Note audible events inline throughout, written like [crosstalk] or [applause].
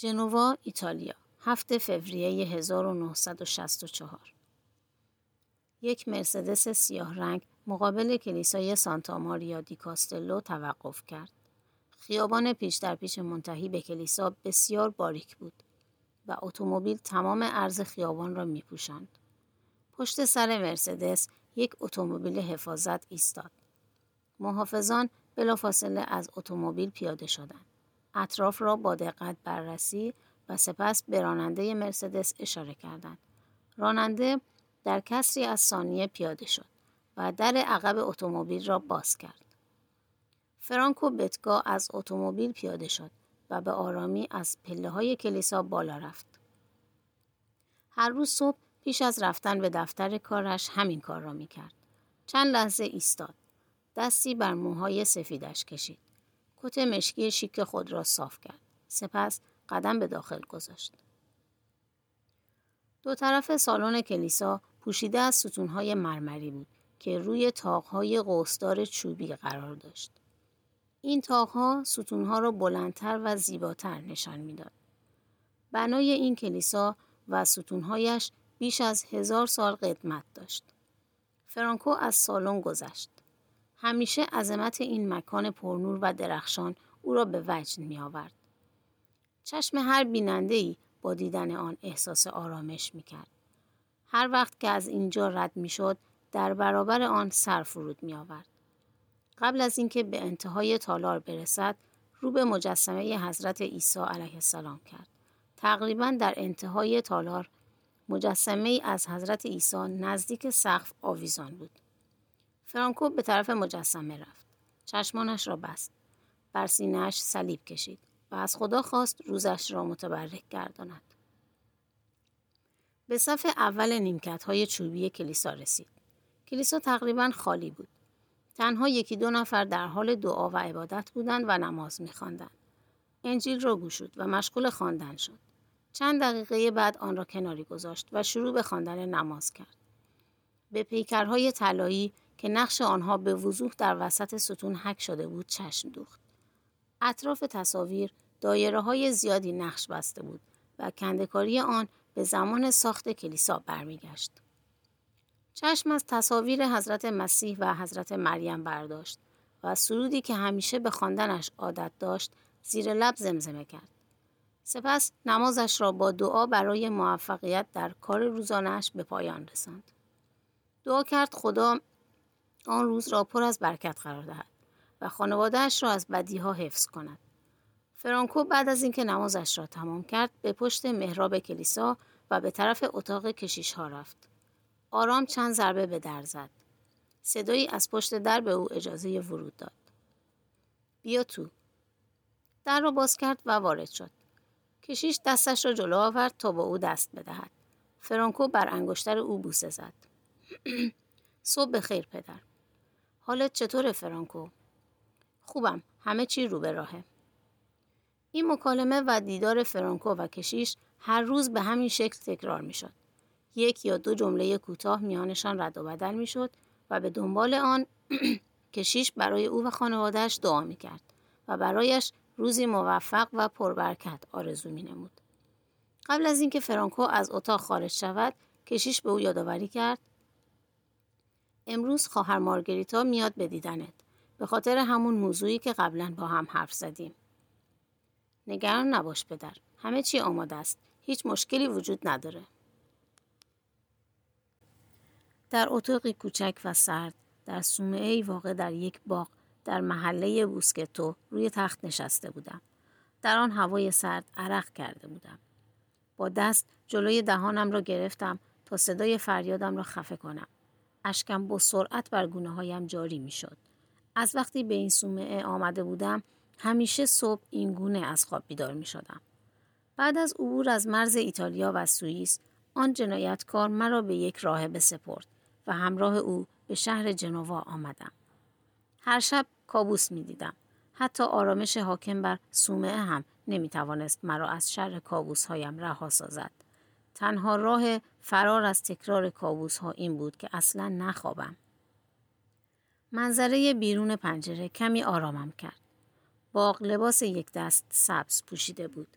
جنوا، ایتالیا، هفته فوریه 1964 یک مرسدس سیاه رنگ مقابل کلیسای سانتا ماریا دی کاستلو توقف کرد. خیابان پیش در پیش منتهی به کلیسا بسیار باریک بود و اتومبیل تمام عرض خیابان را می پوشند. پشت سر مرسدس یک اتومبیل حفاظت ایستاد. محافظان بلافاصله از اتومبیل پیاده شدند. اطراف را با دقت بررسی و سپس به راننده مرسدس اشاره کردند. راننده در کسری از ثانیه پیاده شد و در عقب اتومبیل را باز کرد. فرانکو بتگا از اتومبیل پیاده شد و به آرامی از پله های کلیسا بالا رفت. هر روز صبح پیش از رفتن به دفتر کارش همین کار را می کرد. چند لحظه ایستاد. دستی بر موهای سفیدش کشید. کت مشکی شیک خود را صاف کرد. سپس قدم به داخل گذاشت. دو طرف سالن کلیسا پوشیده از ستونهای مرمری بود که روی تاقهای قوسدار چوبی قرار داشت. این تاقها ستونها را بلندتر و زیباتر نشان می‌داد. بنای این کلیسا و ستونهایش بیش از هزار سال قدمت داشت. فرانکو از سالن گذشت. همیشه عظمت این مکان پرنور و درخشان او را به وجد می آورد. چشم هر بیننده ای با دیدن آن احساس آرامش می کرد. هر وقت که از اینجا رد می شد در برابر آن سر فرود می آورد. قبل از اینکه به انتهای تالار برسد رو به مجسمه حضرت عیسی علیه السلام کرد. تقریبا در انتهای تالار مجسمه از حضرت عیسی نزدیک سقف آویزان بود. فرانکو به طرف مجسمه رفت. چشمانش را بست. بر سینهش صلیب کشید و از خدا خواست روزش را متبرک گرداند. به صف اول نیمکت های چوبی کلیسا رسید. کلیسا تقریبا خالی بود. تنها یکی دو نفر در حال دعا و عبادت بودند و نماز میخواندند. انجیل را گوشود و مشغول خواندن شد. چند دقیقه بعد آن را کناری گذاشت و شروع به خواندن نماز کرد. به پیکرهای طلایی که نقش آنها به وضوح در وسط ستون حک شده بود چشم دوخت. اطراف تصاویر دایره های زیادی نقش بسته بود و کندکاری آن به زمان ساخت کلیسا برمیگشت. چشم از تصاویر حضرت مسیح و حضرت مریم برداشت و سرودی که همیشه به خواندنش عادت داشت زیر لب زمزمه کرد. سپس نمازش را با دعا برای موفقیت در کار روزانش به پایان رساند. دعا کرد خدا آن روز را پر از برکت قرار دهد و خانوادهش را از بدیها حفظ کند. فرانکو بعد از اینکه نمازش را تمام کرد به پشت محراب کلیسا و به طرف اتاق کشیش ها رفت. آرام چند ضربه به در زد. صدایی از پشت در به او اجازه ورود داد. بیا تو. در را باز کرد و وارد شد. کشیش دستش را جلو آورد تا با او دست بدهد. فرانکو بر انگشتر او بوسه زد. [clears throat] صبح خیر پدر. حالت چطوره فرانکو؟ خوبم. همه چی رو به راهه. این مکالمه و دیدار فرانکو و کشیش هر روز به همین شکل تکرار می شد. یک یا دو جمله کوتاه میانشان رد و بدل می شد و به دنبال آن [clears throat] کشیش برای او و خانوادهش دعا می کرد و برایش روزی موفق و پربرکت آرزو می نمود. قبل از اینکه فرانکو از اتاق خارج شود کشیش به او یادآوری کرد امروز خواهر مارگریتا میاد به دیدنت. به خاطر همون موضوعی که قبلا با هم حرف زدیم. نگران نباش پدر. همه چی آماده است. هیچ مشکلی وجود نداره. در اتاقی کوچک و سرد در ای واقع در یک باغ در محله بوسکتو روی تخت نشسته بودم. در آن هوای سرد عرق کرده بودم. با دست جلوی دهانم را گرفتم تا صدای فریادم را خفه کنم. اشکم با سرعت بر گونه هایم جاری می شد. از وقتی به این سومعه آمده بودم همیشه صبح این گونه از خواب بیدار می شدم. بعد از عبور از مرز ایتالیا و سوئیس آن جنایتکار مرا به یک راهبه سپرد و همراه او به شهر جنوا آمدم. هر شب کابوس می دیدم. حتی آرامش حاکم بر سومعه هم نمی توانست مرا از شر کابوس هایم رها سازد. تنها راه فرار از تکرار کابوس ها این بود که اصلا نخوابم. منظره بیرون پنجره کمی آرامم کرد. باغ لباس یک دست سبز پوشیده بود.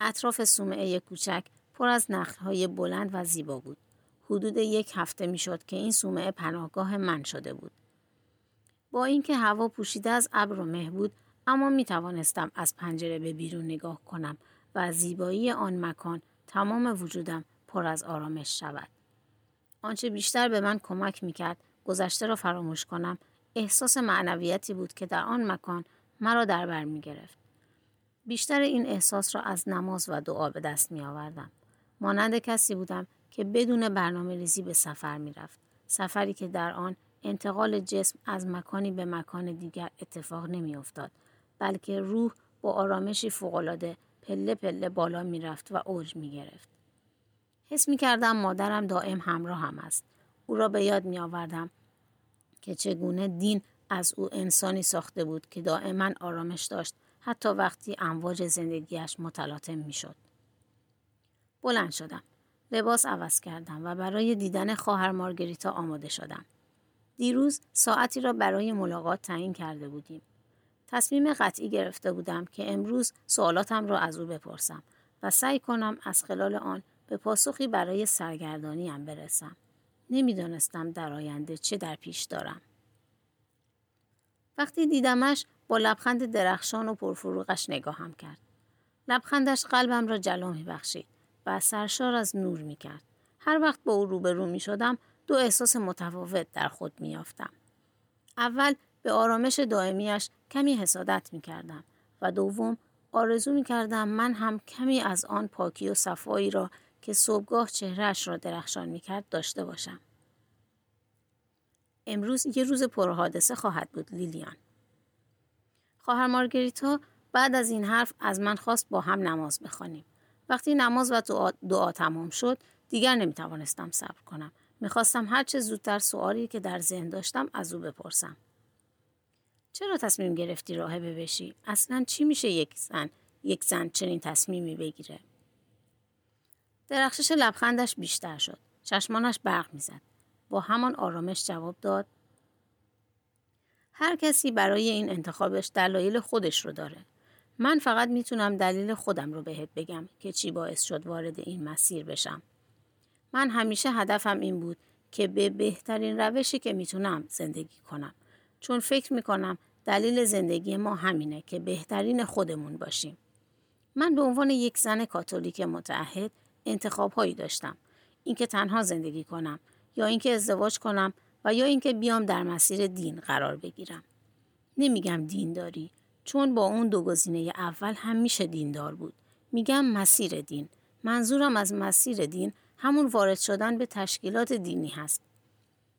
اطراف صومعه کوچک پر از نخلهای بلند و زیبا بود. حدود یک هفته می‌شد که این صومعه پناهگاه من شده بود. با اینکه هوا پوشیده از ابر و مه بود اما می توانستم از پنجره به بیرون نگاه کنم و زیبایی آن مکان تمام وجودم پر از آرامش شود. آنچه بیشتر به من کمک می کرد گذشته را فراموش کنم احساس معنویتی بود که در آن مکان مرا در بر می گرفت. بیشتر این احساس را از نماز و دعا به دست می آوردم. مانند کسی بودم که بدون برنامه ریزی به سفر می رفت. سفری که در آن انتقال جسم از مکانی به مکان دیگر اتفاق نمی افتاد بلکه روح با آرامشی فوقالعاده پله پله بالا می رفت و اوج می گرفت. حس می کردم مادرم دائم همراه هم است. او را به یاد می آوردم که چگونه دین از او انسانی ساخته بود که دائما آرامش داشت حتی وقتی امواج زندگیش متلاطم می شد. بلند شدم. لباس عوض کردم و برای دیدن خواهر مارگریتا آماده شدم. دیروز ساعتی را برای ملاقات تعیین کرده بودیم. تصمیم قطعی گرفته بودم که امروز سوالاتم را از او بپرسم و سعی کنم از خلال آن به پاسخی برای سرگردانیم برسم. نمی‌دانستم در آینده چه در پیش دارم. وقتی دیدمش با لبخند درخشان و پرفروغش نگاهم کرد. لبخندش قلبم را جلو می بخشید و سرشار از نور می کرد. هر وقت با او روبرو می شدم دو احساس متفاوت در خود می یافتم. اول به آرامش دائمیش کمی حسادت می کردم و دوم آرزو می کردم من هم کمی از آن پاکی و صفایی را که صبحگاه چهرهش را درخشان می کرد داشته باشم. امروز یه روز پرحادثه خواهد بود لیلیان. خواهر مارگریتا بعد از این حرف از من خواست با هم نماز بخوانیم. وقتی نماز و دعا, تمام شد دیگر نمی توانستم صبر کنم. می‌خواستم هرچه زودتر سوالی که در ذهن داشتم از او بپرسم. چرا تصمیم گرفتی راهبه بشی؟ اصلا چی میشه یک زن یک زن چنین تصمیمی بگیره؟ درخشش لبخندش بیشتر شد. چشمانش برق می‌زد. با همان آرامش جواب داد هر کسی برای این انتخابش دلایل خودش رو داره. من فقط می‌تونم دلیل خودم رو بهت بگم که چی باعث شد وارد این مسیر بشم. من همیشه هدفم این بود که به بهترین روشی که می‌تونم زندگی کنم. چون فکر می‌کنم دلیل زندگی ما همینه که بهترین خودمون باشیم. من به عنوان یک زن کاتولیک متعهد انتخاب هایی داشتم. اینکه تنها زندگی کنم یا اینکه ازدواج کنم و یا اینکه بیام در مسیر دین قرار بگیرم. نمیگم دینداری چون با اون دو گزینه اول هم میشه دیندار بود. میگم مسیر دین. منظورم از مسیر دین همون وارد شدن به تشکیلات دینی هست.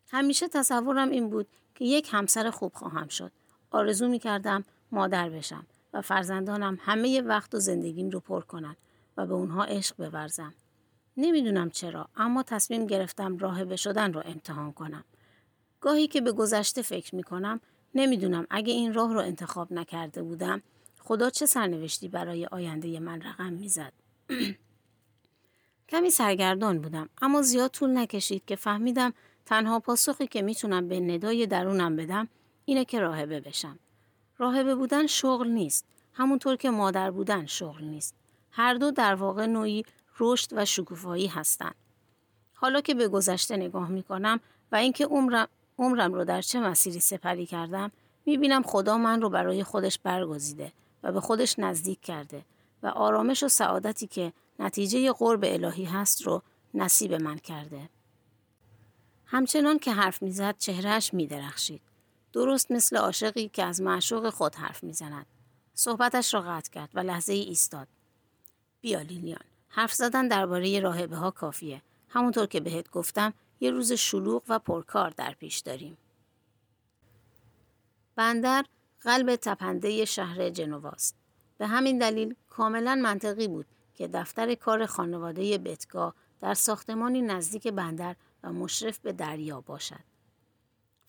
همیشه تصورم این بود که یک همسر خوب خواهم شد. آرزو می کردم مادر بشم و فرزندانم همه وقت و زندگیم رو پر کنن و به اونها عشق بورزم. نمی‌دونم چرا اما تصمیم گرفتم راهبه شدن رو امتحان کنم. گاهی که به گذشته فکر می کنم نمی‌دونم اگه این راه رو انتخاب نکرده بودم خدا چه سرنوشتی برای آینده من رقم می‌زد. [clears throat] کمی سرگردان بودم اما زیاد طول نکشید که فهمیدم تنها پاسخی که می‌تونم به ندای درونم بدم اینه که راهبه بشم. راهبه بودن شغل نیست. همونطور که مادر بودن شغل نیست. هر دو در واقع نوعی رشد و شکوفایی هستند. حالا که به گذشته نگاه می‌کنم و اینکه عمرم, عمرم رو در چه مسیری سپری کردم می‌بینم خدا من رو برای خودش برگزیده و به خودش نزدیک کرده و آرامش و سعادتی که نتیجه قرب الهی هست رو نصیب من کرده. همچنان که حرف می‌زد چهرهش میدرخشید. درست مثل عاشقی که از معشوق خود حرف می‌زند. صحبتش را قطع کرد و لحظه ای ایستاد. بیا لیلیان. حرف زدن درباره راهبه ها کافیه. همونطور که بهت گفتم یه روز شلوغ و پرکار در پیش داریم. بندر قلب تپنده شهر جنواست. به همین دلیل کاملا منطقی بود که دفتر کار خانواده بتگاه در ساختمانی نزدیک بندر و مشرف به دریا باشد.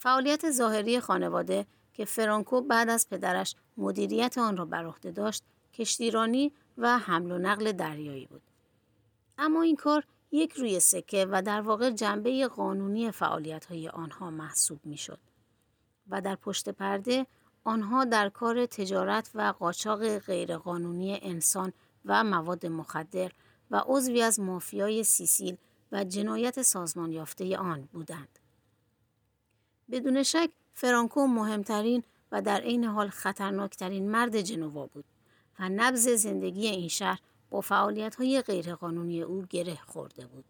فعالیت ظاهری خانواده که فرانکو بعد از پدرش مدیریت آن را بر عهده داشت کشتیرانی و حمل و نقل دریایی بود. اما این کار یک روی سکه و در واقع جنبه قانونی فعالیت های آنها محسوب می شد. و در پشت پرده آنها در کار تجارت و قاچاق غیرقانونی انسان و مواد مخدر و عضوی از مافیای سیسیل و جنایت سازمان یافته آن بودند. بدون شک فرانکو مهمترین و در عین حال خطرناکترین مرد جنوا بود و نبز زندگی این شهر با فعالیت های غیرقانونی او گره خورده بود.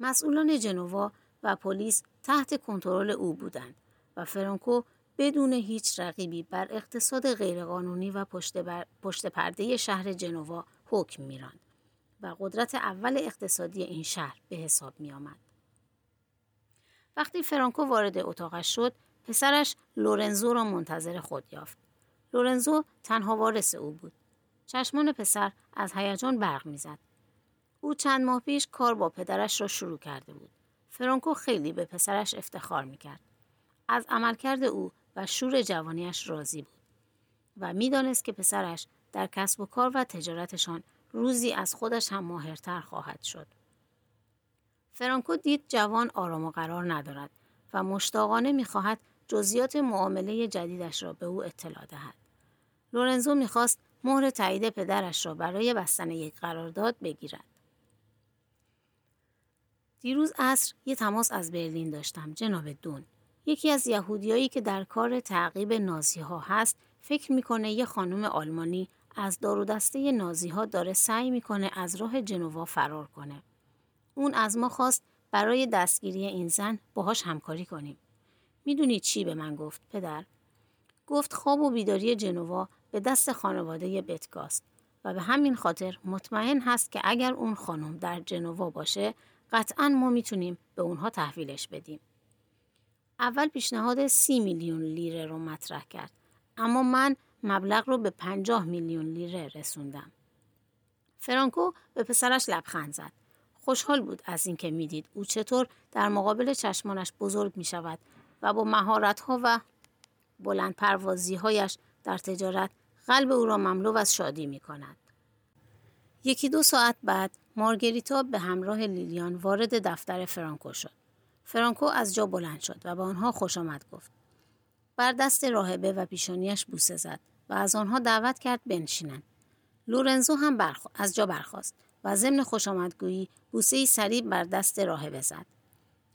مسئولان جنوا و پلیس تحت کنترل او بودند و فرانکو بدون هیچ رقیبی بر اقتصاد غیرقانونی و پشت, پشت پرده شهر جنوا حکم میراند و قدرت اول اقتصادی این شهر به حساب می آمد. وقتی فرانکو وارد اتاقش شد، پسرش لورنزو را منتظر خود یافت. لورنزو تنها وارث او بود. چشمان پسر از هیجان برق می‌زد. او چند ماه پیش کار با پدرش را شروع کرده بود. فرانکو خیلی به پسرش افتخار می‌کرد. از عملکرد او و شور جوانیش راضی بود و می‌دانست که پسرش در کسب و کار و تجارتشان روزی از خودش هم ماهرتر خواهد شد. فرانکو دید جوان آرام و قرار ندارد و مشتاقانه می‌خواهد جزئیات معامله جدیدش را به او اطلاع دهد. لورنزو می‌خواست مهر تایید پدرش را برای بستن یک قرارداد بگیرد. دیروز عصر یه تماس از برلین داشتم جناب دون. یکی از یهودیایی که در کار تعقیب نازی ها هست فکر می‌کنه یه خانم آلمانی از دار و دسته نازی ها داره سعی می‌کنه از راه جنوا فرار کنه. اون از ما خواست برای دستگیری این زن باهاش همکاری کنیم. می‌دونی چی به من گفت پدر؟ گفت خواب و بیداری جنوا به دست خانواده بتگاست و به همین خاطر مطمئن هست که اگر اون خانم در جنوا باشه قطعا ما می‌تونیم به اونها تحویلش بدیم. اول پیشنهاد سی میلیون لیره رو مطرح کرد اما من مبلغ رو به پنجاه میلیون لیره رسوندم. فرانکو به پسرش لبخند زد. خوشحال بود از اینکه می‌دید او چطور در مقابل چشمانش بزرگ می شود و با مهارت ها و بلند پروازی هایش در تجارت قلب او را مملو از شادی می کند. یکی دو ساعت بعد مارگریتا به همراه لیلیان وارد دفتر فرانکو شد. فرانکو از جا بلند شد و به آنها خوش آمد گفت. بر دست راهبه و پیشانیش بوسه زد و از آنها دعوت کرد بنشینند. لورنزو هم برخ... از جا برخاست و ضمن خوش آمدگویی بوسه سریع بر دست راهبه زد.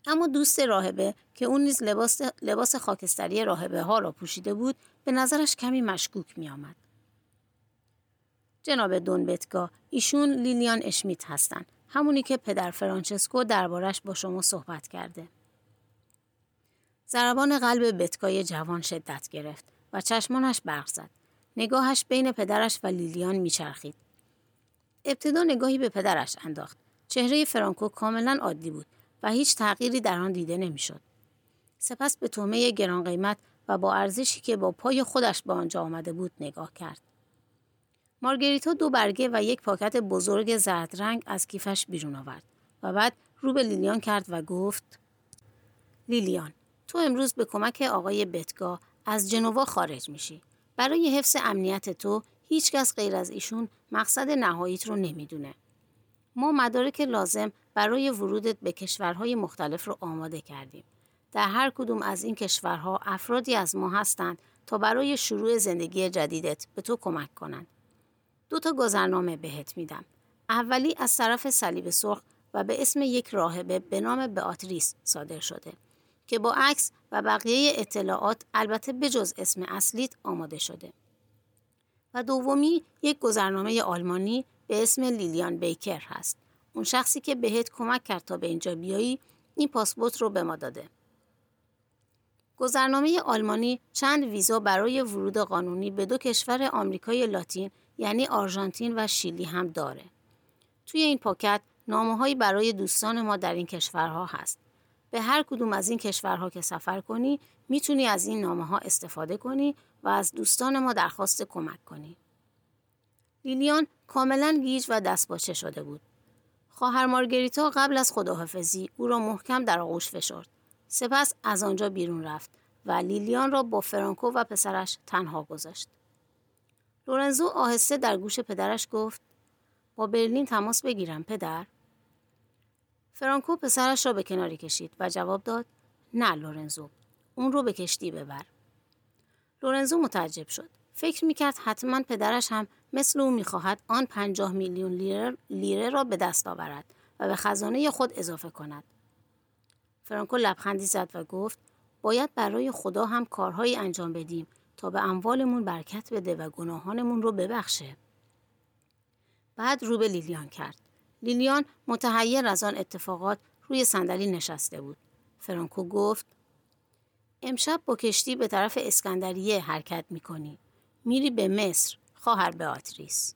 اما دوست راهبه که اون نیز لباس, لباس خاکستری راهبه ها را پوشیده بود به نظرش کمی مشکوک می آمد. جناب دونبتگا ایشون لیلیان اشمیت هستند همونی که پدر فرانچسکو دربارش با شما صحبت کرده. ضربان قلب بتکای جوان شدت گرفت و چشمانش برق زد. نگاهش بین پدرش و لیلیان میچرخید. ابتدا نگاهی به پدرش انداخت. چهره فرانکو کاملا عادی بود و هیچ تغییری در آن دیده نمی‌شد. سپس به تومه گران قیمت و با ارزشی که با پای خودش به آنجا آمده بود نگاه کرد. مارگریتا دو برگه و یک پاکت بزرگ زرد رنگ از کیفش بیرون آورد و بعد رو به لیلیان کرد و گفت لیلیان تو امروز به کمک آقای بتگا از جنوا خارج میشی. برای حفظ امنیت تو هیچکس غیر از ایشون مقصد نهاییت رو نمی‌دونه. ما مدارک لازم برای ورودت به کشورهای مختلف رو آماده کردیم. در هر کدوم از این کشورها افرادی از ما هستند تا برای شروع زندگی جدیدت به تو کمک کنند. دو تا گذرنامه بهت میدم. اولی از طرف صلیب سرخ و به اسم یک راهبه به نام beatrice صادر شده که با عکس و بقیه اطلاعات البته بجز اسم اصلیت آماده شده. و دومی یک گذرنامه آلمانی به اسم لیلیان بیکر هست. اون شخصی که بهت کمک کرد تا به اینجا بیایی این پاسپورت رو به ما داده. گذرنامه آلمانی چند ویزا برای ورود قانونی به دو کشور آمریکای لاتین یعنی آرژانتین و شیلی هم داره. توی این پاکت نامه برای دوستان ما در این کشورها هست. به هر کدوم از این کشورها که سفر کنی می‌تونی از این نامه ها استفاده کنی و از دوستان ما درخواست کمک کنی. لیلیان کاملا گیج و دستپاچه شده بود. خواهر مارگریتا قبل از خداحافظی او را محکم در آغوش فشرد. سپس از آنجا بیرون رفت و لیلیان را با فرانکو و پسرش تنها گذاشت. لورنزو آهسته در گوش پدرش گفت با برلین تماس بگیرم پدر فرانکو پسرش را به کناری کشید و جواب داد نه لورنزو اون رو به کشتی ببر لورنزو متعجب شد فکر می‌کرد حتما پدرش هم مثل او می‌خواهد آن پنجاه میلیون لیره, را به دست آورد و به خزانه خود اضافه کند. فرانکو لبخندی زد و گفت باید برای خدا هم کارهایی انجام بدیم تا به اموالمون برکت بده و گناهانمون رو ببخشه. بعد رو به لیلیان کرد. لیلیان متحیر از آن اتفاقات روی صندلی نشسته بود. فرانکو گفت امشب با کشتی به طرف اسکندریه حرکت می‌کنی. میری به مصر خواهر آتریس.